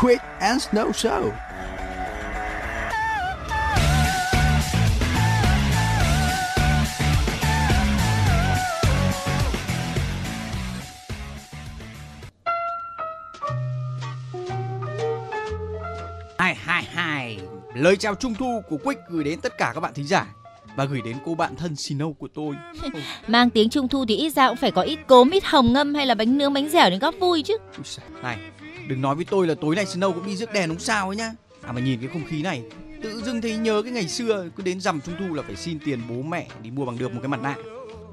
Quick and Snow Show. Hai hai hai lời chào trung thu của Quick gửi đến tất cả các bạn thính giả và gửi đến cô bạn thân Snow của tôi. Mang tiếng trung thu thì ít ra cũng phải có ít cốm, ít hồng ngâm hay là bánh nướng bánh dẻo để góp vui chứ. Này, đừng nói với tôi là tối nay Snow cũng đi rước đèn đúng sao ấy nhá. À mà nhìn cái không khí này, tự dưng thấy nhớ cái ngày xưa cứ đến rằm trung thu là phải xin tiền bố mẹ đi mua bằng được một cái mặt nạ.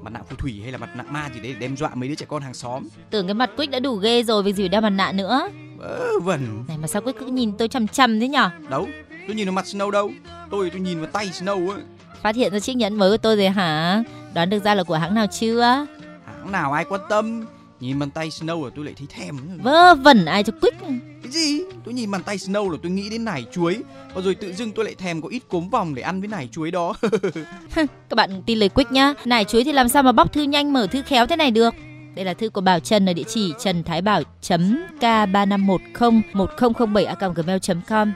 Mặt nạ phù thủy hay là mặt nạ ma gì đấy để đem dọa mấy đứa trẻ con hàng xóm. Tưởng cái mặt Quick đã đủ ghê rồi vì gì đeo mặt nạ nữa. Vớ vẩn. Này mà sao Quick cứ nhìn tôi chằm chằm thế nhở? Đâu, tôi nhìn vào mặt Snow đâu. Tôi tôi nhìn vào tay Snow ấy. Phát hiện ra chiếc nhẫn mới của tôi rồi hả? Đoán được ra là của hãng nào chưa? Hãng nào ai quan tâm. Nhìn bàn tay Snow là tôi lại thấy thèm. Vơ vẩn ai cho Quick. Cái gì? Tôi nhìn bàn tay Snow là tôi nghĩ đến nải chuối. Và rồi tự dưng tôi lại thèm có ít cốm vòng để ăn với nải chuối đó. Các bạn tin lời Quick nhá. Nải chuối thì làm sao mà bóc thư nhanh mở thư khéo thế này được? Đây là thư của Bảo Trần ở địa chỉ trần thái bảo k 3510 1007 gmail com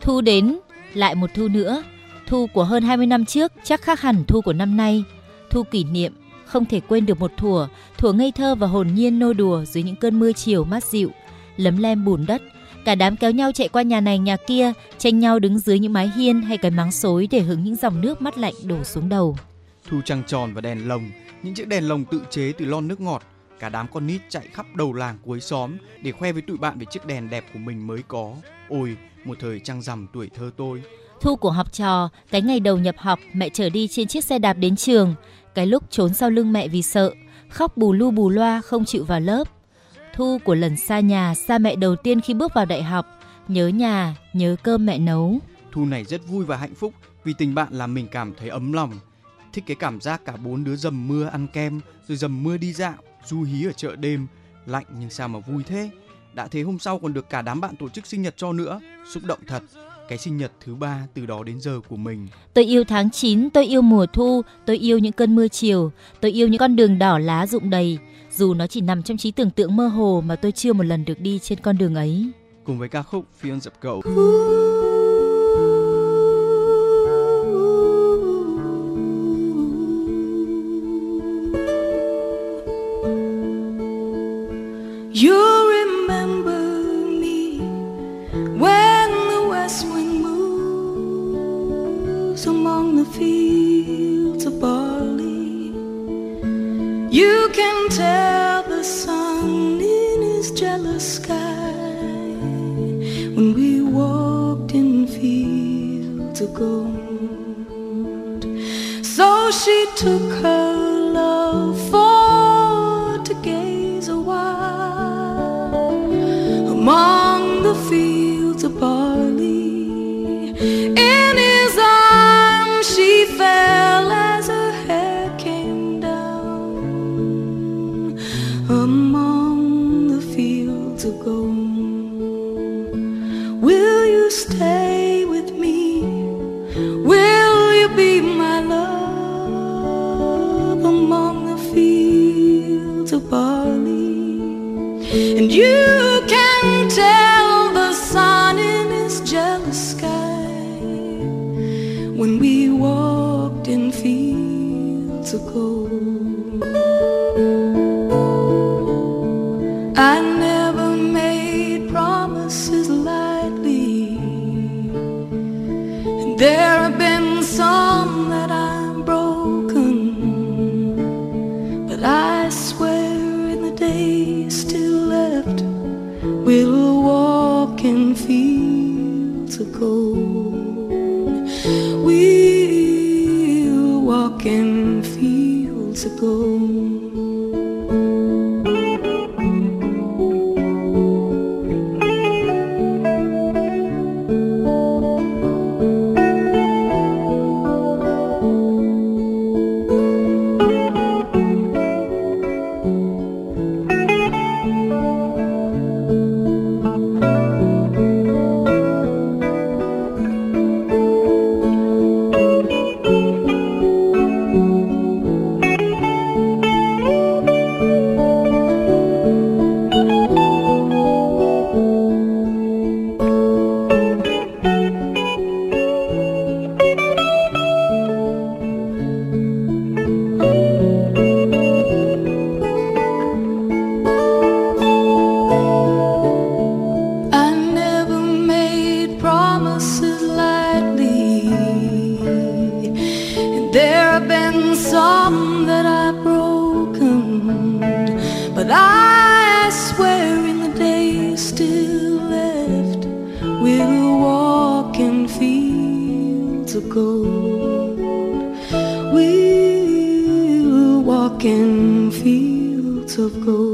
Thu đến, lại một thu nữa. Thu của hơn 20 năm trước chắc khác hẳn thu của năm nay. Thu kỷ niệm, không thể quên được một thủa, thủa ngây thơ và hồn nhiên nô đùa dưới những cơn mưa chiều mát dịu, lấm lem bùn đất. Cả đám kéo nhau chạy qua nhà này nhà kia, tranh nhau đứng dưới những mái hiên hay cái máng xối để hứng những dòng nước mắt lạnh đổ xuống đầu. Thu trăng tròn và đèn lồng, những chiếc đèn lồng tự chế từ lon nước ngọt. Cả đám con nít chạy khắp đầu làng cuối xóm để khoe với tụi bạn về chiếc đèn đẹp của mình mới có. Ôi, một thời trăng rằm tuổi thơ tôi. Thu của học trò, cái ngày đầu nhập học, mẹ chở đi trên chiếc xe đạp đến trường. Cái lúc trốn sau lưng mẹ vì sợ, khóc bù lu bù loa không chịu vào lớp. Thu của lần xa nhà, xa mẹ đầu tiên khi bước vào đại học. Nhớ nhà, nhớ cơm mẹ nấu. Thu này rất vui và hạnh phúc vì tình bạn làm mình cảm thấy ấm lòng. Thích cái cảm giác cả bốn đứa dầm mưa ăn kem, rồi dầm mưa đi dạo, du hí ở chợ đêm. Lạnh nhưng sao mà vui thế. Đã thế hôm sau còn được cả đám bạn tổ chức sinh nhật cho nữa. Xúc động thật. Cái sinh nhật thứ ba từ đó đến giờ của mình. Tôi yêu tháng 9, tôi yêu mùa thu, tôi yêu những cơn mưa chiều, tôi yêu những con đường đỏ lá rụng đầy. Dù nó chỉ nằm trong trí tưởng tượng mơ hồ mà tôi chưa một lần được đi trên con đường ấy. Cùng với ca khúc Phiên dập cầu. Stay with me? Will you be my love among the fields of barley? And you gold. We'll walk in fields of gold.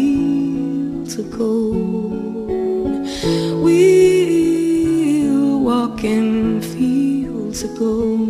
Fields of gold. We'll walk in fields of gold.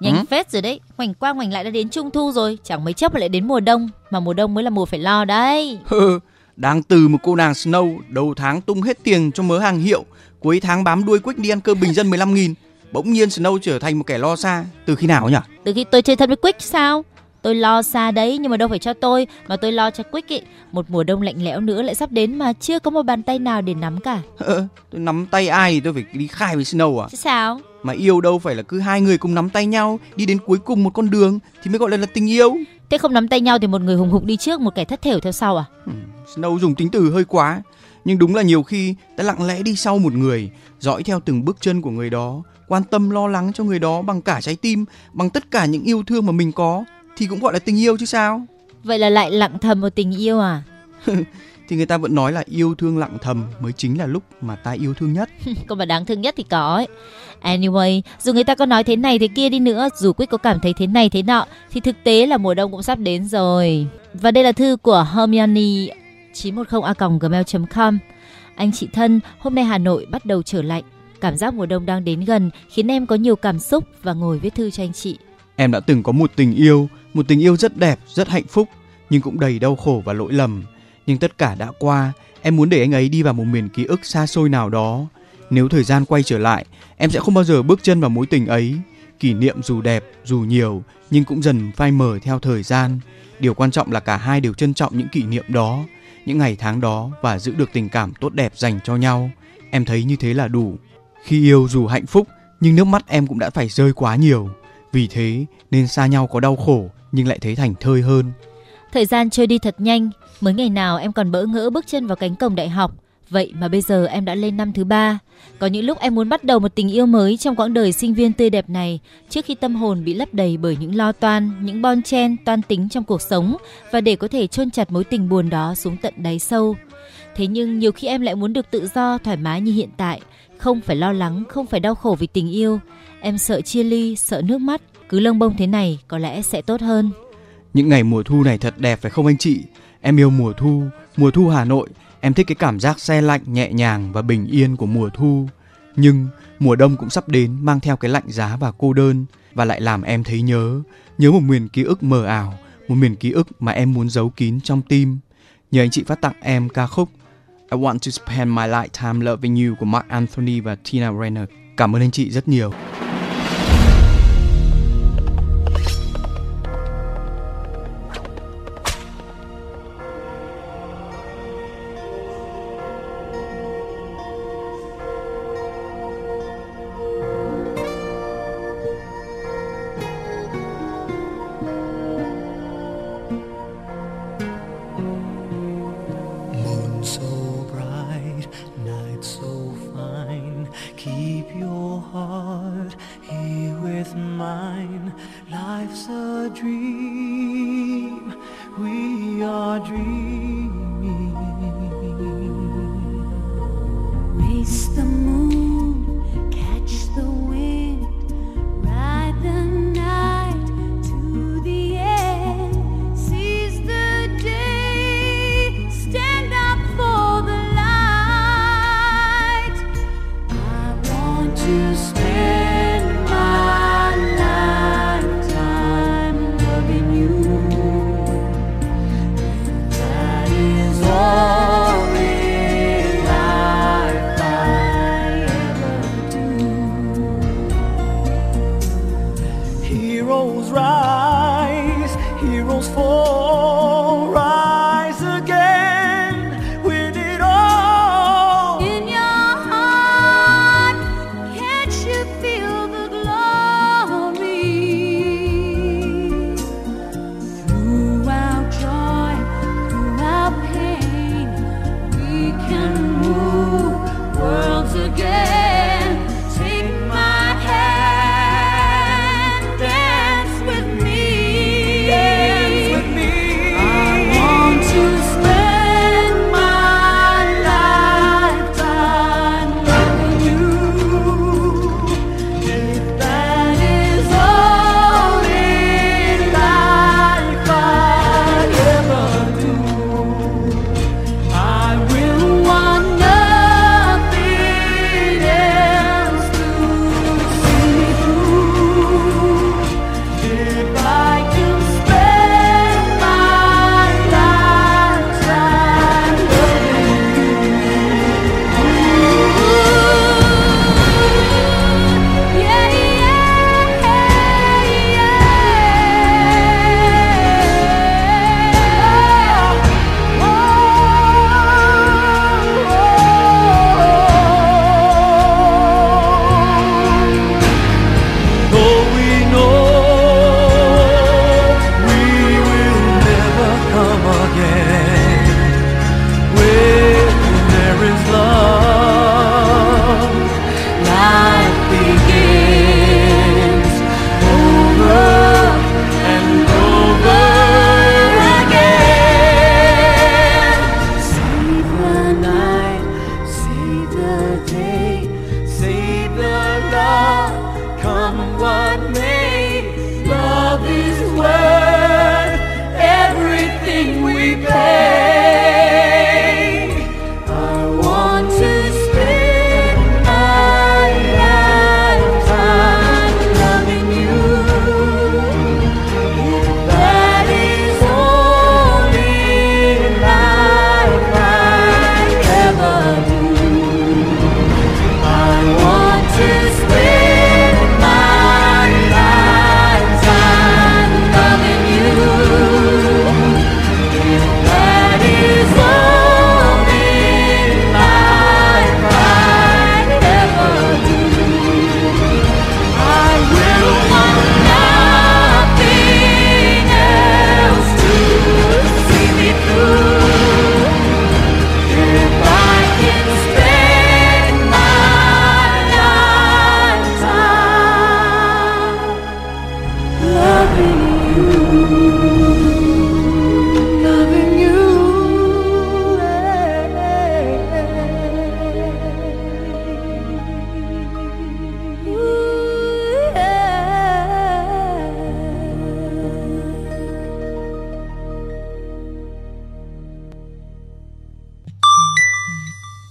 Nhanh Ừ? phết rồi đấy. Ngoảnh qua ngoảnh lại đã đến trung thu rồi, chẳng mấy chốc lại đến mùa đông, mà mùa đông mới là mùa phải lo đấy. Đang từ một cô nàng Snow đầu tháng tung hết tiền cho mớ hàng hiệu, cuối tháng bám đuôi Quick đi ăn cơm bình dân 15 nghìn. Bỗng nhiên Snow trở thành một kẻ lo xa. Từ khi nào nhỉ? Từ khi tôi chơi thân với Quick sao? Tôi lo xa đấy nhưng mà đâu phải cho tôi mà tôi lo cho Quick ý. Một mùa đông lạnh lẽo nữa lại sắp đến mà chưa có một bàn tay nào để nắm cả. Ờ, tôi nắm tay ai thì tôi phải đi khai với Snow à? Chứ sao? Mà yêu đâu phải là cứ hai người cùng nắm tay nhau đi đến cuối cùng một con đường thì mới gọi là, là tình yêu. Thế không nắm tay nhau thì một người hùng hục đi trước, một kẻ thất thểu theo sau à? Ừ, Snow dùng tính từ hơi quá. Nhưng đúng là nhiều khi ta lặng lẽ đi sau một người, dõi theo từng bước chân của người đó, quan tâm lo lắng cho người đó bằng cả trái tim, bằng tất cả những yêu thương mà mình có thì cũng gọi là tình yêu chứ sao? Vậy là lại lặng thầm một tình yêu à? Thì người ta vẫn nói là yêu thương lặng thầm mới chính là lúc mà ta yêu thương nhất. Còn mà đáng thương nhất thì có ấy. Anyway, dù người ta có nói thế này thế kia đi nữa, dù Quyết có cảm thấy thế này thế nọ, thì thực tế là mùa đông cũng sắp đến rồi. Và đây là thư của Hermione 910a.gmail.com Anh chị thân, hôm nay Hà Nội bắt đầu trở lạnh. Cảm giác mùa đông đang đến gần khiến em có nhiều cảm xúc và ngồi viết thư cho anh chị. Em đã từng có một tình yêu, một tình yêu rất đẹp, rất hạnh phúc, nhưng cũng đầy đau khổ và lỗi lầm. Nhưng tất cả đã qua, em muốn để anh ấy đi vào một miền ký ức xa xôi nào đó. Nếu thời gian quay trở lại, em sẽ không bao giờ bước chân vào mối tình ấy. Kỷ niệm dù đẹp, dù nhiều, nhưng cũng dần phai mờ theo thời gian. Điều quan trọng là cả hai đều trân trọng những kỷ niệm đó, những ngày tháng đó và giữ được tình cảm tốt đẹp dành cho nhau. Em thấy như thế là đủ. Khi yêu dù hạnh phúc, nhưng nước mắt em cũng đã phải rơi quá nhiều. Vì thế nên xa nhau có đau khổ nhưng lại thấy thành thơi hơn. Thời gian trôi đi thật nhanh, mới ngày nào em còn bỡ ngỡ bước chân vào cánh cổng đại học. Vậy mà bây giờ em đã lên năm thứ ba. Có những lúc em muốn bắt đầu một tình yêu mới trong quãng đời sinh viên tươi đẹp này, trước khi tâm hồn bị lấp đầy bởi những lo toan, những bon chen, toan tính trong cuộc sống và để có thể chôn chặt mối tình buồn đó xuống tận đáy sâu. Thế nhưng nhiều khi em lại muốn được tự do, thoải mái như hiện tại, không phải lo lắng, không phải đau khổ vì tình yêu. Em sợ chia ly, sợ nước mắt, cứ lông bông thế này có lẽ sẽ tốt hơn. Những ngày mùa thu này thật đẹp phải không anh chị? Em yêu mùa thu, mùa thu Hà Nội. Em thích cái cảm giác xe lạnh nhẹ nhàng và bình yên của mùa thu. Nhưng mùa đông cũng sắp đến mang theo cái lạnh giá và cô đơn và lại làm em thấy nhớ, nhớ một miền ký ức mờ ảo, một miền ký ức mà em muốn giấu kín trong tim. Nhờ anh chị phát tặng em ca khúc I Want to Spend My Lifetime Loving You của Mark Anthony và Tina Turner. Cảm ơn anh chị rất nhiều.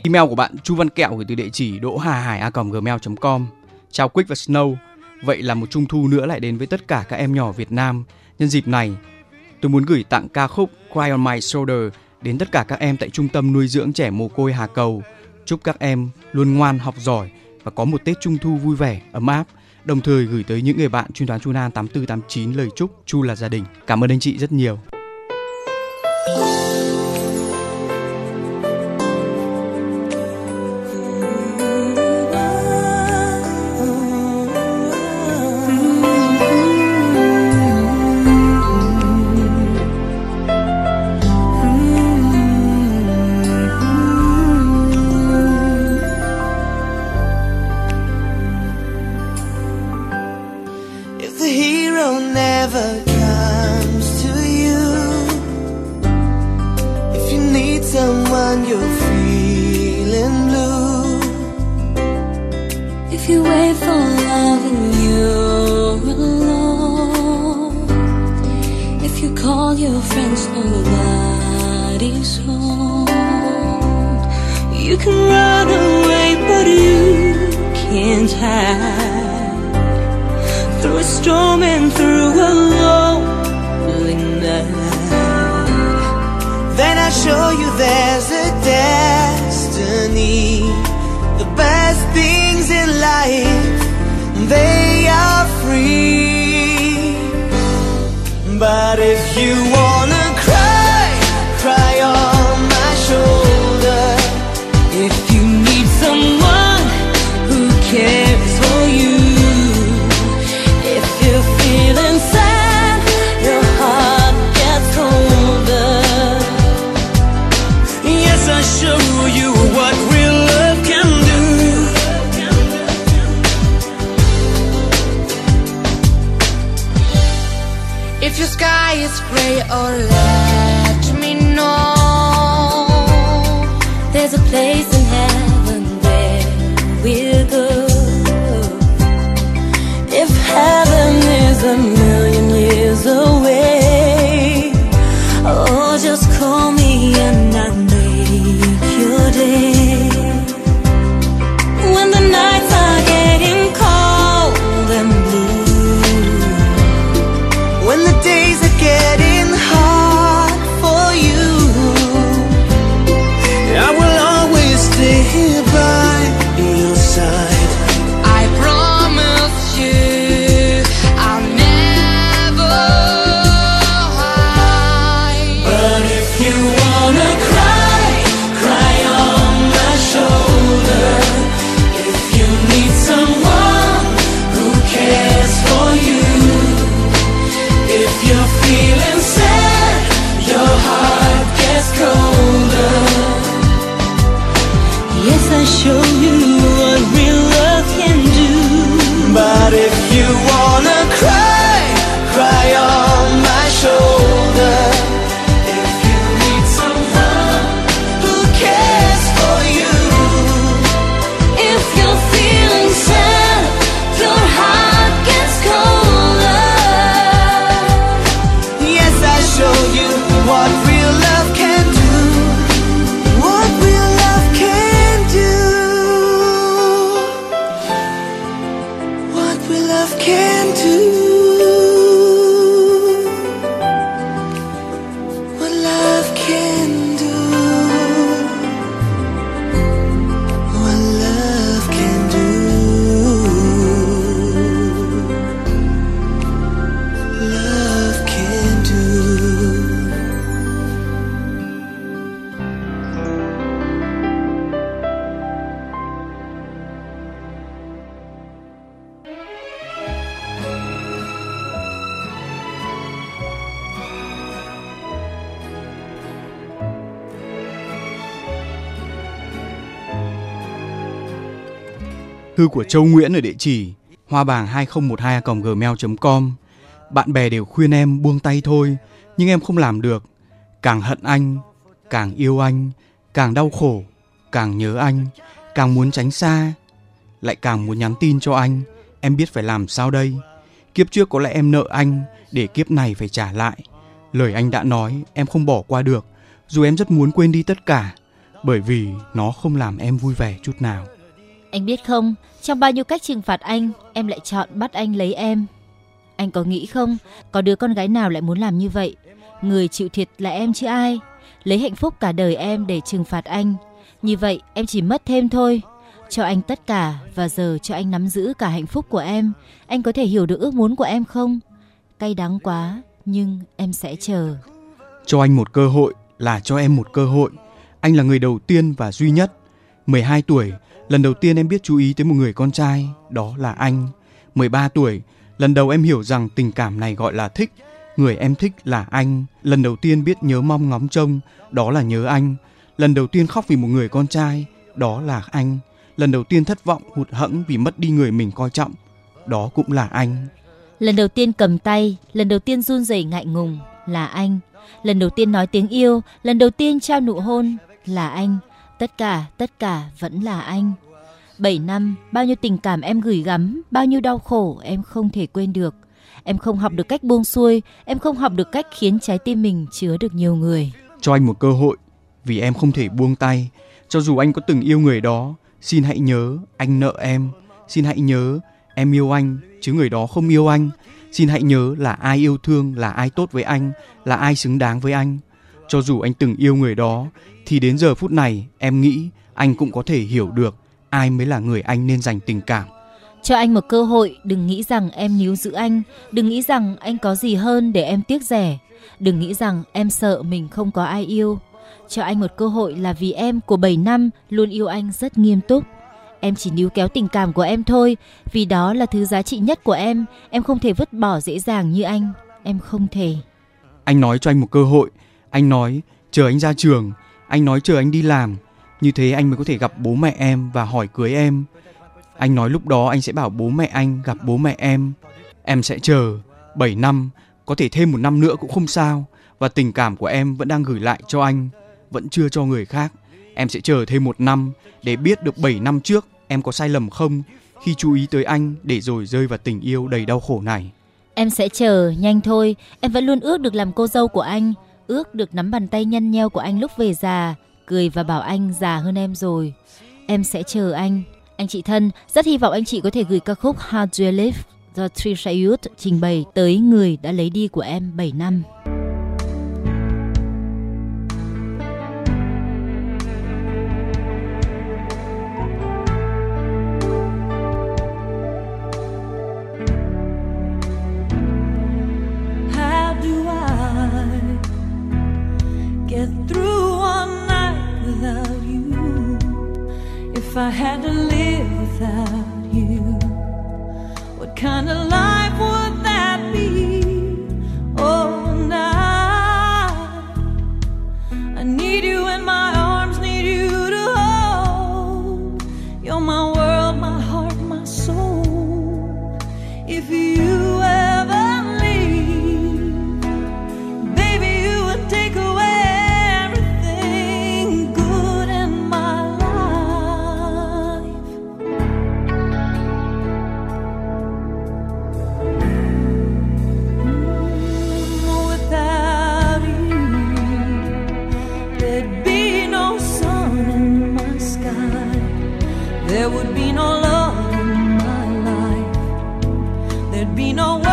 Email của bạn Chu Văn Kẹo gửi từ địa chỉ đỗ hà hải a gmail.com. Chào Quick và Snow. Vậy là một trung thu nữa lại đến với tất cả các em nhỏ Việt Nam. Nhân dịp này, tôi muốn gửi tặng ca khúc Cry on My Shoulder đến tất cả các em tại trung tâm nuôi dưỡng trẻ mồ côi Hà Cầu. Chúc các em luôn ngoan học giỏi và có một Tết Trung thu vui vẻ, ấm áp. Đồng thời gửi tới những người bạn chuyên toán Chu Nan 8489 lời chúc Chu là gia đình. Cảm ơn anh chị rất nhiều. you wanna của Châu Nguyễn ở địa chỉ hoa bàng 2012 gmail.com. Bạn bè đều khuyên em buông tay thôi, nhưng em không làm được. Càng hận anh, càng yêu anh, càng đau khổ, càng nhớ anh, càng muốn tránh xa, lại càng muốn nhắn tin cho anh. Em biết phải làm sao đây? Kiếp trước có lẽ em nợ anh, để kiếp này phải trả lại. Lời anh đã nói em không bỏ qua được, dù em rất muốn quên đi tất cả, bởi vì nó không làm em vui vẻ chút nào. Anh biết không, trong bao nhiêu cách trừng phạt anh, em lại chọn bắt anh lấy em. Anh có nghĩ không, có đứa con gái nào lại muốn làm như vậy? Người chịu thiệt là em chứ ai. Lấy hạnh phúc cả đời em để trừng phạt anh. Như vậy em chỉ mất thêm thôi. Cho anh tất cả và giờ cho anh nắm giữ cả hạnh phúc của em. Anh có thể hiểu được ước muốn của em không? Cay đắng quá, nhưng em sẽ chờ. Cho anh một cơ hội là cho em một cơ hội. Anh là người đầu tiên và duy nhất. 12 tuổi, lần đầu tiên em biết chú ý tới một người con trai, đó là anh. 13 tuổi, lần đầu em hiểu rằng tình cảm này gọi là thích. Người em thích là anh. Lần đầu tiên biết nhớ mong ngóng trông, đó là nhớ anh. Lần đầu tiên khóc vì một người con trai, đó là anh. Lần đầu tiên thất vọng, hụt hẫng vì mất đi người mình coi trọng, đó cũng là anh. Lần đầu tiên cầm tay, lần đầu tiên run rẩy ngại ngùng là anh. Lần đầu tiên nói tiếng yêu, lần đầu tiên trao nụ hôn là anh. Tất cả, tất cả vẫn là anh. 7 năm, bao nhiêu tình cảm em gửi gắm, bao nhiêu đau khổ em không thể quên được. Em không học được cách buông xuôi, em không học được cách khiến trái tim mình chứa được nhiều người. Cho anh một cơ hội, vì em không thể buông tay. Cho dù anh có từng yêu người đó, xin hãy nhớ anh nợ em. Xin hãy nhớ em yêu anh, chứ người đó không yêu anh. Xin hãy nhớ là ai yêu thương, là ai tốt với anh, là ai xứng đáng với anh. Cho dù anh từng yêu người đó, thì đến giờ phút này em nghĩ anh cũng có thể hiểu được ai mới là người anh nên dành tình cảm. Cho anh một cơ hội, đừng nghĩ rằng em níu giữ anh, đừng nghĩ rằng anh có gì hơn để em tiếc rẻ, đừng nghĩ rằng em sợ mình không có ai yêu. Cho anh một cơ hội là vì em của 7 năm luôn yêu anh rất nghiêm túc. Em chỉ níu kéo tình cảm của em thôi, vì đó là thứ giá trị nhất của em, em không thể vứt bỏ dễ dàng như anh, em không thể. Anh nói cho anh một cơ hội, anh nói chờ anh ra trường, anh nói chờ anh đi làm, như thế anh mới có thể gặp bố mẹ em và hỏi cưới em. Anh nói lúc đó anh sẽ bảo bố mẹ anh gặp bố mẹ em. Em sẽ chờ 7 năm, có thể thêm một năm nữa cũng không sao. Và tình cảm của em vẫn đang gửi lại cho anh, vẫn chưa cho người khác. Em sẽ chờ thêm một năm để biết được 7 năm trước em có sai lầm không khi chú ý tới anh để rồi rơi vào tình yêu đầy đau khổ này. Em sẽ chờ, nhanh thôi. Em vẫn luôn ước được làm cô dâu của anh, ước được nắm bàn tay nhăn nheo của anh lúc về già, cười và bảo anh già hơn em rồi. Em sẽ chờ anh. Anh chị thân, rất hy vọng anh chị có thể gửi ca khúc How Do You Live do Trisha Youth trình bày tới người đã lấy đi của em 7 năm. If I had to live without you? What kind of life be no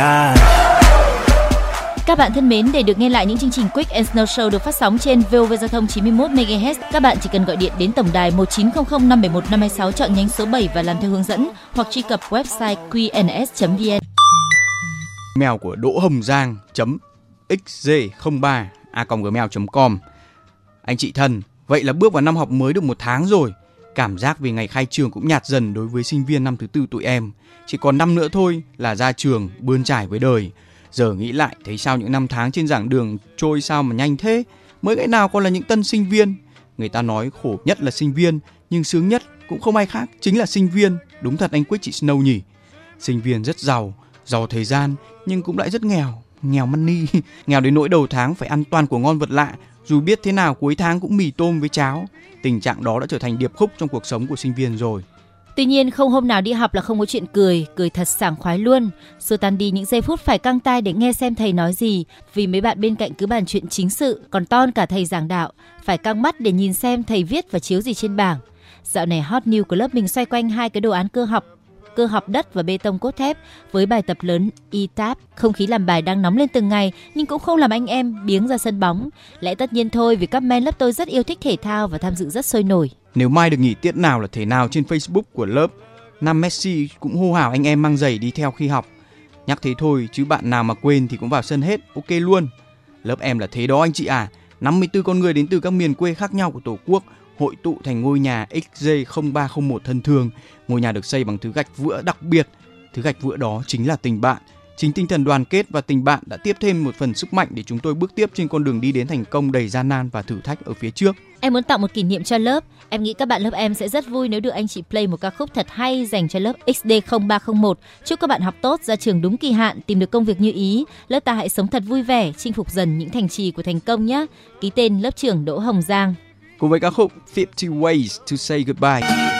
god. Các bạn thân mến, để được nghe lại những chương trình Quick and Snow Show được phát sóng trên VOV Giao thông 91 MHz, các bạn chỉ cần gọi điện đến tổng đài 1900 571 526 chọn nhánh số 7 và làm theo hướng dẫn hoặc truy cập website qns.vn. Mail của Đỗ Hồng Giang chấm xg03 a gmail.com Anh chị thân, vậy là bước vào năm học mới được một tháng rồi. Cảm giác về ngày khai trường cũng nhạt dần đối với sinh viên năm thứ tư tụi em. Chỉ còn năm nữa thôi là ra trường, bươn trải với đời. Giờ nghĩ lại thấy sao những năm tháng trên giảng đường trôi sao mà nhanh thế. Mới ngày nào còn là những tân sinh viên. Người ta nói khổ nhất là sinh viên, nhưng sướng nhất cũng không ai khác, chính là sinh viên. Đúng thật anh Quyết chị Snow nhỉ. Sinh viên rất giàu, giàu thời gian nhưng cũng lại rất nghèo, nghèo money, nghèo đến nỗi đầu tháng phải ăn toàn của ngon vật lạ, dù biết thế nào cuối tháng cũng mì tôm với cháo. Tình trạng đó đã trở thành điệp khúc trong cuộc sống của sinh viên rồi. Tuy nhiên không hôm nào đi học là không có chuyện cười, cười thật sảng khoái luôn. Xua tan đi những giây phút phải căng tai để nghe xem thầy nói gì, vì mấy bạn bên cạnh cứ bàn chuyện chính sự, còn ton cả thầy giảng đạo, phải căng mắt để nhìn xem thầy viết và chiếu gì trên bảng. Dạo này hot new của lớp mình xoay quanh hai cái đồ án cơ học cơ học đất và bê tông cốt thép với bài tập lớn ETAP. Không khí làm bài đang nóng lên từng ngày nhưng cũng không làm anh em biếng ra sân bóng. Lẽ tất nhiên thôi vì các men lớp tôi rất yêu thích thể thao và tham dự rất sôi nổi. Nếu mai được nghỉ tiết nào là thể nào trên Facebook của lớp, Nam Messi cũng hô hào anh em mang giày đi theo khi học. Nhắc thế thôi chứ bạn nào mà quên thì cũng vào sân hết, ok luôn. Lớp em là thế đó anh chị à, 54 con người đến từ các miền quê khác nhau của Tổ quốc hội tụ thành ngôi nhà XJ0301 thân thương. Ngôi nhà được xây bằng thứ gạch vữa đặc biệt. Thứ gạch vữa đó chính là tình bạn. Chính tinh thần đoàn kết và tình bạn đã tiếp thêm một phần sức mạnh để chúng tôi bước tiếp trên con đường đi đến thành công đầy gian nan và thử thách ở phía trước. Em muốn tạo một kỷ niệm cho lớp. Em nghĩ các bạn lớp em sẽ rất vui nếu được anh chị play một ca khúc thật hay dành cho lớp XD0301. Chúc các bạn học tốt, ra trường đúng kỳ hạn, tìm được công việc như ý. Lớp ta hãy sống thật vui vẻ, chinh phục dần những thành trì của thành công nhé. Ký tên lớp trưởng Đỗ Hồng Giang. Cùng với ca khúc 50 Ways to Say Goodbye.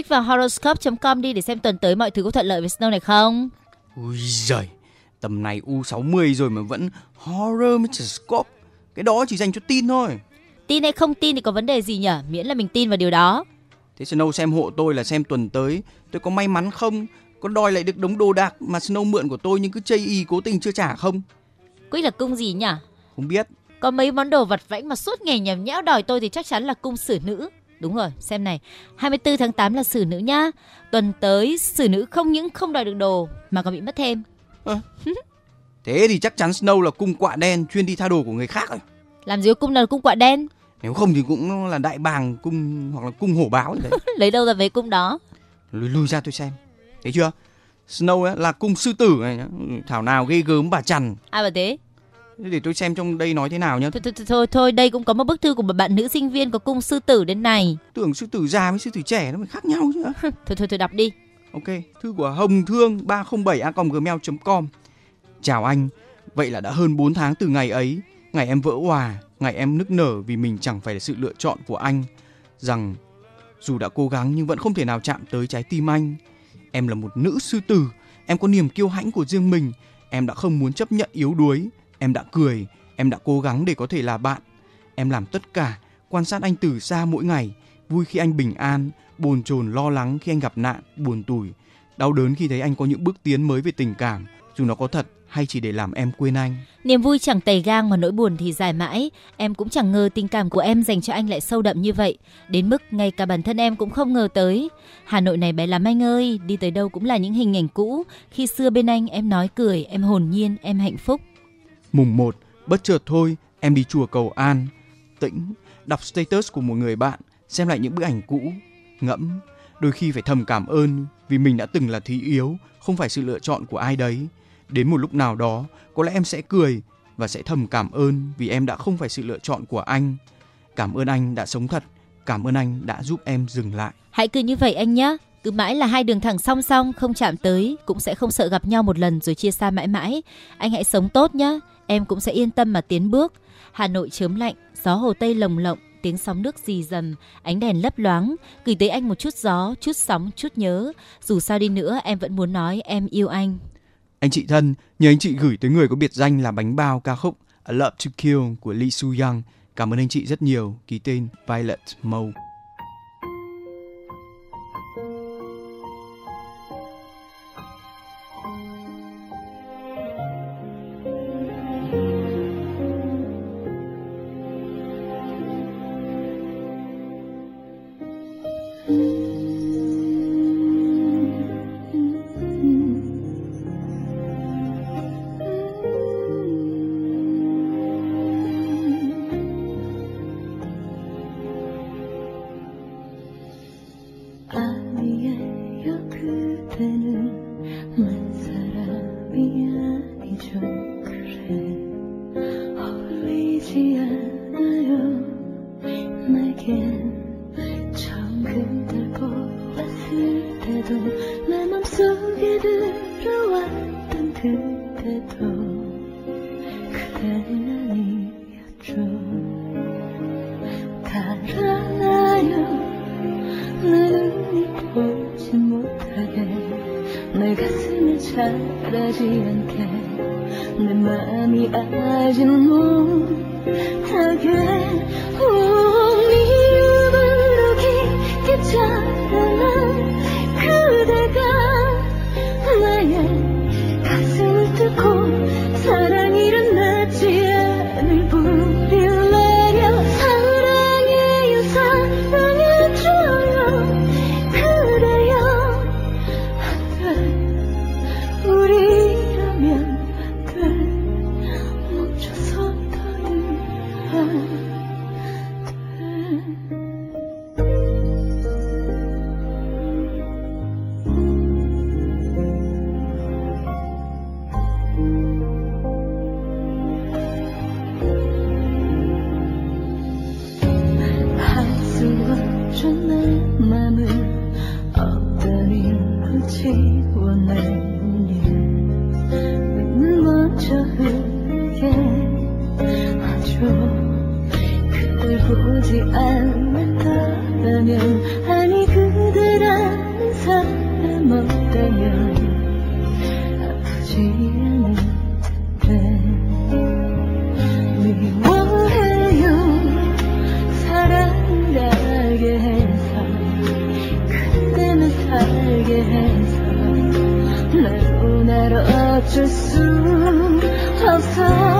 Quick vào horoscope.com đi để xem tuần tới mọi thứ có thuận lợi với Snow này không. Ui giời, tầm này U60 rồi mà vẫn horror Mr. Scope. Cái đó chỉ dành cho tin thôi. Tin hay không tin thì có vấn đề gì nhở? Miễn là mình tin vào điều đó. Thế Snow xem hộ tôi là xem tuần tới tôi có may mắn không? Có đòi lại được đống đồ đạc mà Snow mượn của tôi nhưng cứ chây y cố tình chưa trả không? Quick là cung gì nhở? Không biết. Có mấy món đồ vật vãnh mà suốt ngày nhầm nhẽo đòi tôi thì chắc chắn là cung xử nữ. Đúng rồi, xem này. 24 tháng 8 là xử nữ nhá. Tuần tới xử nữ không những không đòi được đồ mà còn bị mất thêm. Thế thì chắc chắn Snow là cung quạ đen chuyên đi tha đồ của người khác rồi. Làm gì có cung nào là cung quạ đen? Nếu không thì cũng là đại bàng cung hoặc là cung hổ báo đấy. Lấy đâu ra về cung đó? Lùi lùi ra tôi xem. Thấy chưa? Snow ấy là cung sư tử này nhá. Thảo nào ghê gớm bà chằn. Ai bảo thế? Để tôi xem trong đây nói thế nào nhá. Thôi, thôi, thôi, thôi, đây cũng có một bức thư của một bạn nữ sinh viên có cung sư tử đến này. Tưởng sư tử già với sư tử trẻ nó phải khác nhau chứ. Thôi, thôi, thôi, đọc đi. Ok, thư của Hồng Thương 307a.gmail.com Chào anh, vậy là đã hơn 4 tháng từ ngày ấy, ngày em vỡ hòa, ngày em nức nở vì mình chẳng phải là sự lựa chọn của anh. Rằng dù đã cố gắng nhưng vẫn không thể nào chạm tới trái tim anh. Em là một nữ sư tử, em có niềm kiêu hãnh của riêng mình, em đã không muốn chấp nhận yếu đuối, em đã cười, em đã cố gắng để có thể là bạn. Em làm tất cả, quan sát anh từ xa mỗi ngày, vui khi anh bình an, bồn chồn lo lắng khi anh gặp nạn, buồn tủi, đau đớn khi thấy anh có những bước tiến mới về tình cảm, dù nó có thật hay chỉ để làm em quên anh. Niềm vui chẳng tày gang mà nỗi buồn thì dài mãi. Em cũng chẳng ngờ tình cảm của em dành cho anh lại sâu đậm như vậy. Đến mức ngay cả bản thân em cũng không ngờ tới. Hà Nội này bé lắm anh ơi, đi tới đâu cũng là những hình ảnh cũ. Khi xưa bên anh em nói cười, em hồn nhiên, em hạnh phúc. Mùng 1, bất chợt thôi, em đi chùa cầu an. Tĩnh, đọc status của một người bạn, xem lại những bức ảnh cũ. Ngẫm, đôi khi phải thầm cảm ơn vì mình đã từng là thí yếu, không phải sự lựa chọn của ai đấy. Đến một lúc nào đó, có lẽ em sẽ cười và sẽ thầm cảm ơn vì em đã không phải sự lựa chọn của anh. Cảm ơn anh đã sống thật, cảm ơn anh đã giúp em dừng lại. Hãy cứ như vậy anh nhé. Cứ mãi là hai đường thẳng song song, không chạm tới, cũng sẽ không sợ gặp nhau một lần rồi chia xa mãi mãi. Anh hãy sống tốt nhé, em cũng sẽ yên tâm mà tiến bước. Hà Nội chớm lạnh, gió hồ Tây lồng lộng, tiếng sóng nước rì rầm, ánh đèn lấp loáng, gửi tới anh một chút gió, chút sóng, chút nhớ. Dù sao đi nữa, em vẫn muốn nói em yêu anh. Anh chị thân, nhờ anh chị gửi tới người có biệt danh là bánh bao ca khúc A Love to Kill của Lee Soo Young. Cảm ơn anh chị rất nhiều. Ký tên Violet Moe. 내 맘속에 들어왔던 그 just soon I'll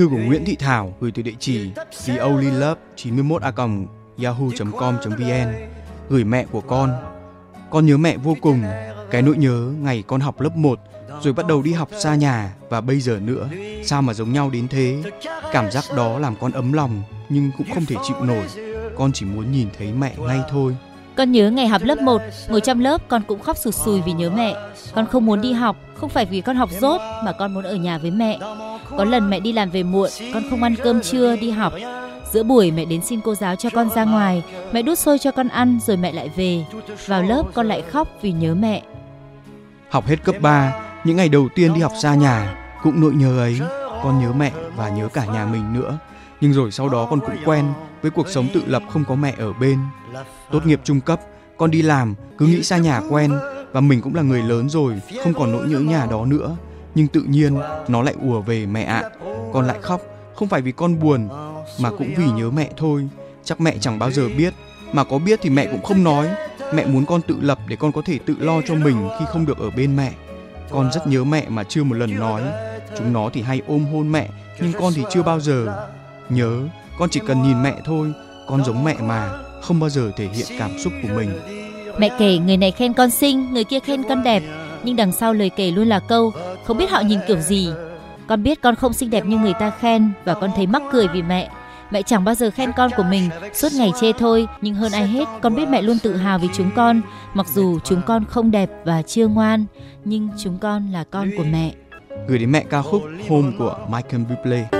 Thư của Nguyễn Thị Thảo gửi từ địa chỉ theonlylove91a.yahoo.com.vn gửi mẹ của con. Con nhớ mẹ vô cùng. Cái nỗi nhớ ngày con học lớp 1 rồi bắt đầu đi học xa nhà và bây giờ nữa. Sao mà giống nhau đến thế? Cảm giác đó làm con ấm lòng, nhưng cũng không thể chịu nổi. Con chỉ muốn nhìn thấy mẹ ngay thôi. Con nhớ ngày học lớp 1, ngồi trong lớp con cũng khóc sụt sùi vì nhớ mẹ. Con không muốn đi học, không phải vì con học dốt mà con muốn ở nhà với mẹ. Có lần mẹ đi làm về muộn, con không ăn cơm trưa đi học. Giữa buổi mẹ đến xin cô giáo cho con ra ngoài, mẹ đút xôi cho con ăn rồi mẹ lại về. Vào lớp con lại khóc vì nhớ mẹ. Học hết cấp 3, những ngày đầu tiên đi học xa nhà cũng nỗi nhớ ấy, con nhớ mẹ và nhớ cả nhà mình nữa. Nhưng rồi sau đó con cũng quen với cuộc sống tự lập không có mẹ ở bên. Tốt nghiệp trung cấp, con đi làm cứ nghĩ xa nhà quen và mình cũng là người lớn rồi, không còn nỗi nhớ nhà đó nữa. Nhưng tự nhiên nó lại ùa về mẹ ạ. Con lại khóc, không phải vì con buồn mà cũng vì nhớ mẹ thôi. Chắc mẹ chẳng bao giờ biết, mà có biết thì mẹ cũng không nói. Mẹ muốn con tự lập để con có thể tự lo cho mình khi không được ở bên mẹ. Con rất nhớ mẹ mà chưa một lần nói. Chúng nó thì hay ôm hôn mẹ, nhưng con thì chưa bao giờ. Nhớ, con chỉ cần nhìn mẹ thôi, con giống mẹ mà, không bao giờ thể hiện cảm xúc của mình. Mẹ kể người này khen con xinh, người kia khen con đẹp, nhưng đằng sau lời kể luôn là câu không biết họ nhìn kiểu gì. Con biết con không xinh đẹp như người ta khen và con thấy mắc cười vì mẹ. Mẹ chẳng bao giờ khen con của mình, suốt ngày chê thôi, nhưng hơn ai hết, con biết mẹ luôn tự hào vì chúng con, mặc dù chúng con không đẹp và chưa ngoan, nhưng chúng con là con của mẹ. Gửi đến mẹ ca khúc Home của Michael Bublé.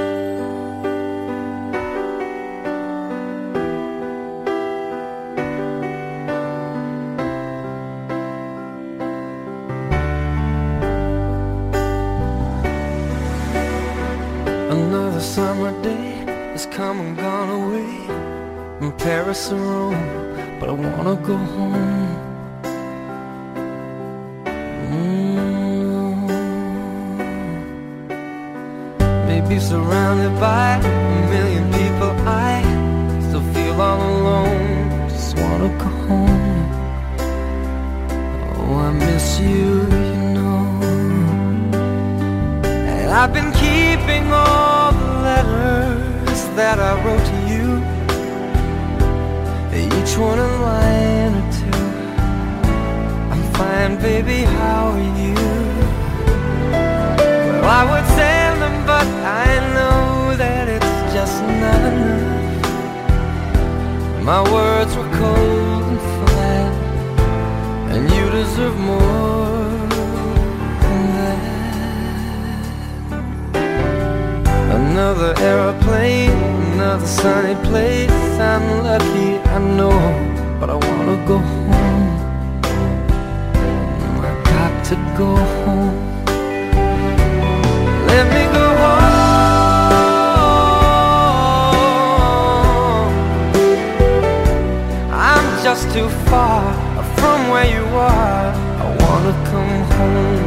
from where you are. I wanna come home.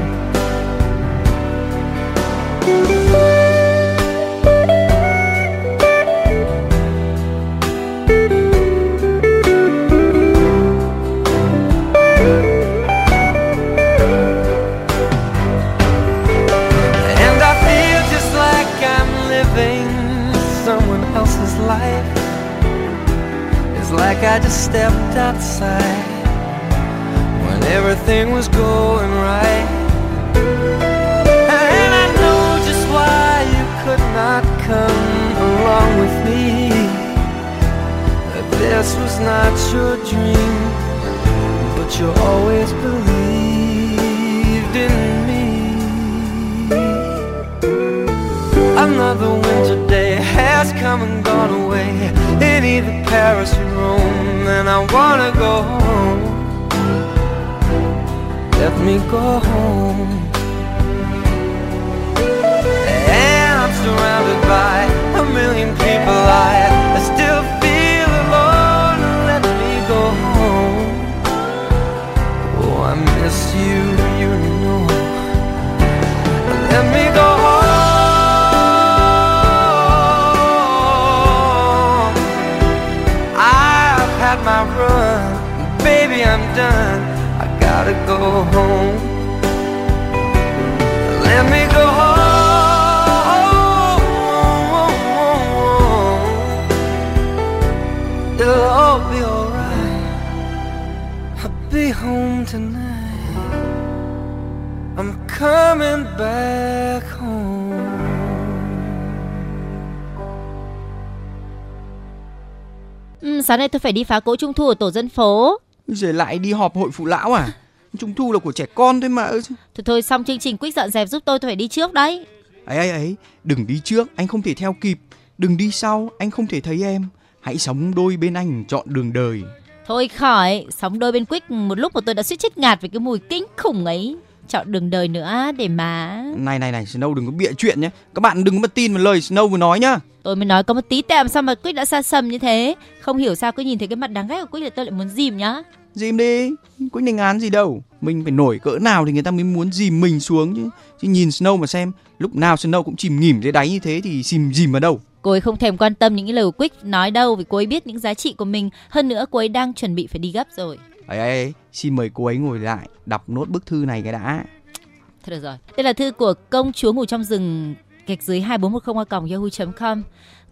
And I feel just like I'm living someone else's life. It's like I just stepped outside everything was going right. And I know just why you could not come along with me. That this was not your dream, but you always believed in me. Another winter day has come and gone away in either Paris or Rome, and I wanna go home. Let me go home. And I'm surrounded by a million people. I, still I'm coming back home. Ừ, sáng nay tôi phải đi phá cỗ trung thu ở tổ dân phố. Rồi lại đi họp hội phụ lão à? Trung thu là của trẻ con thôi mà. Thôi thôi xong chương trình quyết dọn dẹp giúp tôi tôi phải đi trước đấy. Ấy ấy ấy, đừng đi trước, anh không thể theo kịp. Đừng đi sau, anh không thể thấy em. Hãy sống đôi bên anh chọn đường đời. Thôi khỏi, sống đôi bên Quick một lúc mà tôi đã suýt chết ngạt vì cái mùi kinh khủng ấy chọn đường đời nữa để mà này này này Snow đừng có bịa chuyện nhé. Các bạn đừng có mà tin vào lời Snow vừa nói nhá. Tôi mới nói có một tí tẹo sao mà Quyết đã xa sầm như thế? Không hiểu sao cứ nhìn thấy cái mặt đáng ghét của Quyết là tôi lại muốn dìm nhá. Dìm đi. Quyết định án gì đâu. Mình phải nổi cỡ nào thì người ta mới muốn dìm mình xuống chứ. Chứ nhìn Snow mà xem lúc nào Snow cũng chìm nghỉm dưới đáy như thế thì dìm dìm vào đâu? Cô ấy không thèm quan tâm những cái lời của Quick nói đâu vì cô ấy biết những giá trị của mình. Hơn nữa cô ấy đang chuẩn bị phải đi gấp rồi ấy ấy xin mời cô ấy ngồi lại đọc nốt bức thư này cái đã Thôi được rồi. Đây là thư của công chúa ngủ trong rừng gạch dưới 2410 a yahoo.com.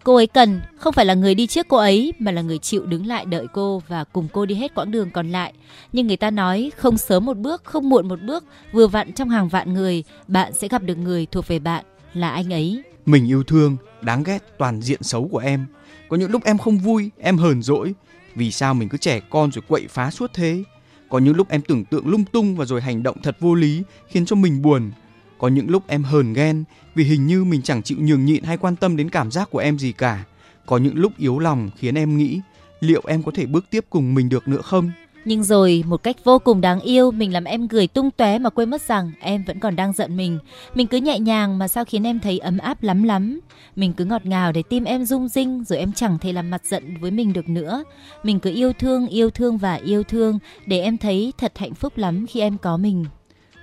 Cô ấy cần không phải là người đi trước cô ấy mà là người chịu đứng lại đợi cô và cùng cô đi hết quãng đường còn lại. Nhưng người ta nói không sớm một bước, không muộn một bước, vừa vặn trong hàng vạn người, bạn sẽ gặp được người thuộc về bạn. là anh ấy. Mình yêu thương, đáng ghét toàn diện xấu của em. Có những lúc em không vui, em hờn dỗi. Vì sao mình cứ trẻ con rồi quậy phá suốt thế? Có những lúc em tưởng tượng lung tung và rồi hành động thật vô lý, khiến cho mình buồn. Có những lúc em hờn ghen, vì hình như mình chẳng chịu nhường nhịn hay quan tâm đến cảm giác của em gì cả. Có những lúc yếu lòng, khiến em nghĩ, liệu em có thể bước tiếp cùng mình được nữa không? Nhưng rồi một cách vô cùng đáng yêu mình làm em cười tung tóe mà quên mất rằng em vẫn còn đang giận mình. Mình cứ nhẹ nhàng mà sao khiến em thấy ấm áp lắm lắm. Mình cứ ngọt ngào để tim em rung rinh rồi em chẳng thể làm mặt giận với mình được nữa. Mình cứ yêu thương, yêu thương và yêu thương để em thấy thật hạnh phúc lắm khi em có mình.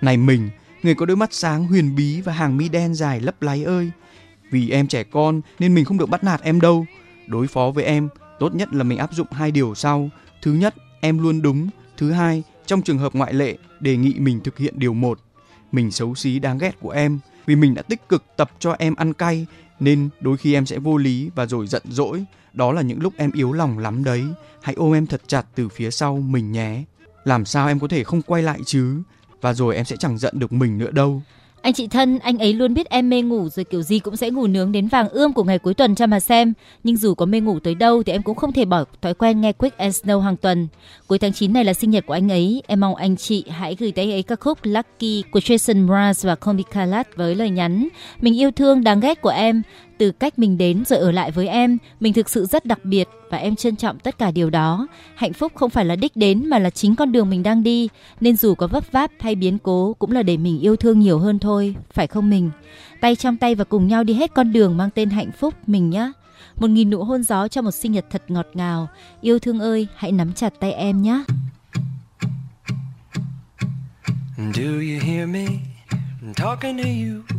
Này mình, người có đôi mắt sáng huyền bí và hàng mi đen dài lấp láy ơi. Vì em trẻ con nên mình không được bắt nạt em đâu. Đối phó với em, tốt nhất là mình áp dụng hai điều sau. Thứ nhất, em luôn đúng. Thứ hai, trong trường hợp ngoại lệ, đề nghị mình thực hiện điều một. Mình xấu xí đáng ghét của em vì mình đã tích cực tập cho em ăn cay nên đôi khi em sẽ vô lý và rồi giận dỗi. Đó là những lúc em yếu lòng lắm đấy. Hãy ôm em thật chặt từ phía sau mình nhé. Làm sao em có thể không quay lại chứ? Và rồi em sẽ chẳng giận được mình nữa đâu. Anh chị thân, anh ấy luôn biết em mê ngủ rồi kiểu gì cũng sẽ ngủ nướng đến vàng ươm của ngày cuối tuần cho mà xem. Nhưng dù có mê ngủ tới đâu thì em cũng không thể bỏ thói quen nghe Quick and Snow hàng tuần. Cuối tháng 9 này là sinh nhật của anh ấy. Em mong anh chị hãy gửi tới ấy ca khúc Lucky của Jason Mraz và Combi Kalat với lời nhắn Mình yêu thương đáng ghét của em từ cách mình đến rồi ở lại với em. Mình thực sự rất đặc biệt và em trân trọng tất cả điều đó. Hạnh phúc không phải là đích đến mà là chính con đường mình đang đi. Nên dù có vấp váp hay biến cố cũng là để mình yêu thương nhiều hơn thôi, phải không mình? Tay trong tay và cùng nhau đi hết con đường mang tên hạnh phúc, mình nhé một nghìn nụ hôn gió cho một sinh nhật thật ngọt ngào. Yêu thương ơi, hãy nắm chặt tay em nhé Do you hear me I'm talking to you?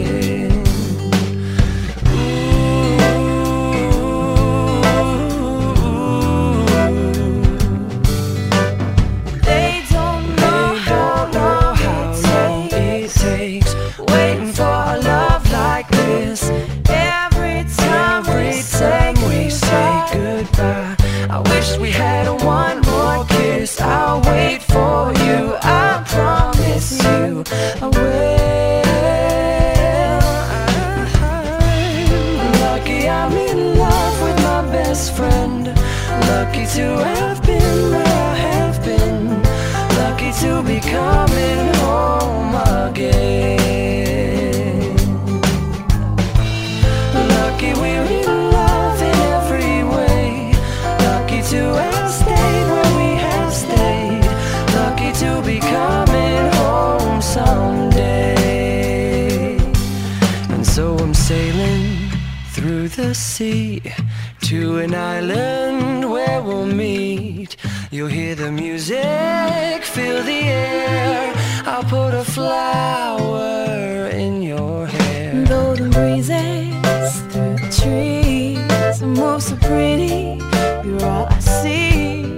The music, feel the air. I'll put a flower in your hair. Though the breezes through the trees move so pretty, you're all I see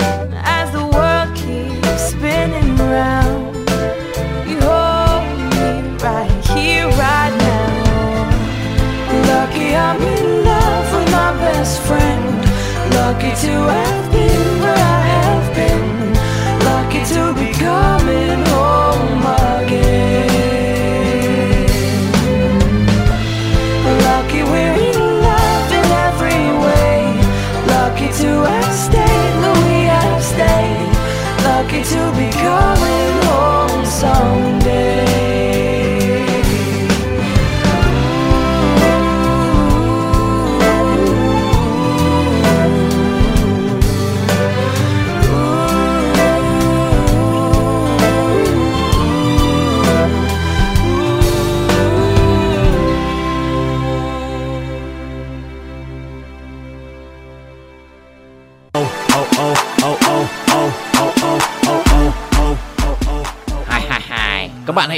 as the world keeps spinning round. You hold me right here, right now. Lucky I'm in love with my best friend. Lucky to have home